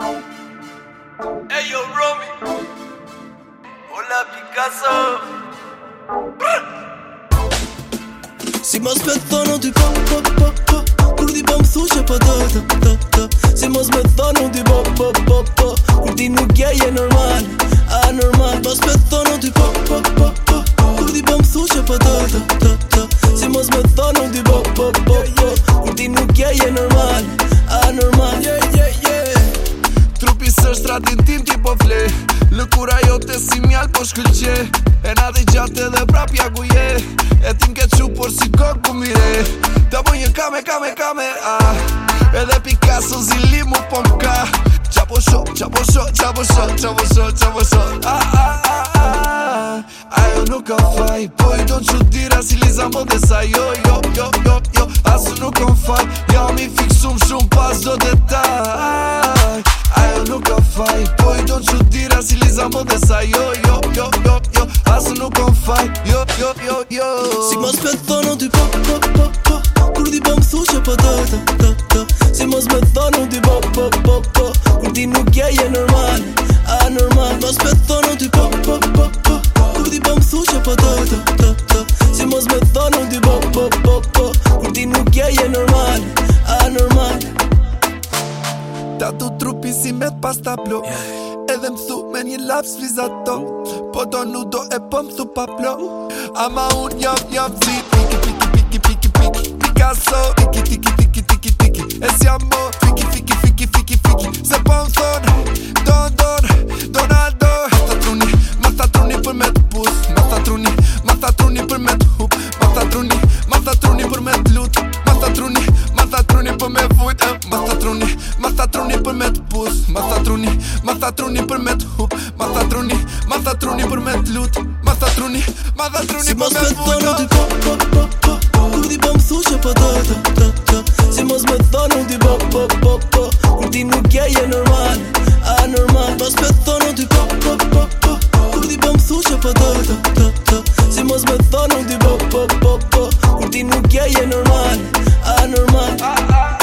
Hey yo Ola Hola Picasso Si mos me thonë ti po po po po Kur di bëm thu që po do do do Si mos me thonë ti po po po po Kur ti nuk je normal Anormal Mos me thonë ti po po po po Kur di bëm thu që po do do do Se është tim ti po fle Lëkura jo të si mjallë po shkëllqe E na dhe gjatë edhe prap ja guje E tim ke qupë por si kokë ku mire Ta më një kame, kame, kame, a Edhe Picasso zili mu po më ka Qa po shok, qa po shok, qa po shok, qa po shok, qa po shok A, a, a, a, a Ajo nuk ka faj, po i don që dira si liza më dhe sa jo, jo, jo, jo, jo Asu nuk ka faj, ja mi fiksum shumë pas do detaj si Liza më dhe sa Jo, jo, jo, jo, jo, asë nuk on fai Jo, jo, jo, jo Si mos me thonu t'i po, po, po, po Kur di bëm thu që po dhe, dhe, dhe, dhe Si mos me thonu t'i po, po, po, po Kur di nuk je je normal, a normal Mos me thonu t'i po, po, po, po Kur di bëm thu që po dhe, dhe, dhe, dhe Si mos me thonu t'i po, po, po, po Kur di nuk je je normal, a normal Ta du trupi si me t'pasta blu yeah edhe më thu men një laps s'flizat të po të nudo e po më thu pa plo ama u njëm njëm zi Pik i pik i pik i pik i pik ta truni për me t'hup Ma ta truni, ma ta truni me t'lut Ma ta ma ta truni për me t'vujt Si mos me t'thonu ti po, po, po, po Kur ti bëm thu që po të, të, të, të Si mos me t'thonu ti po, po, po, po Kur ti je normal, Anormal normal Mos me t'thonu ti po, po, po, po Kur ti bëm thu që po të, të, të, të Si mos me t'thonu ti po, po, po, po Kur ti je normal, Anormal a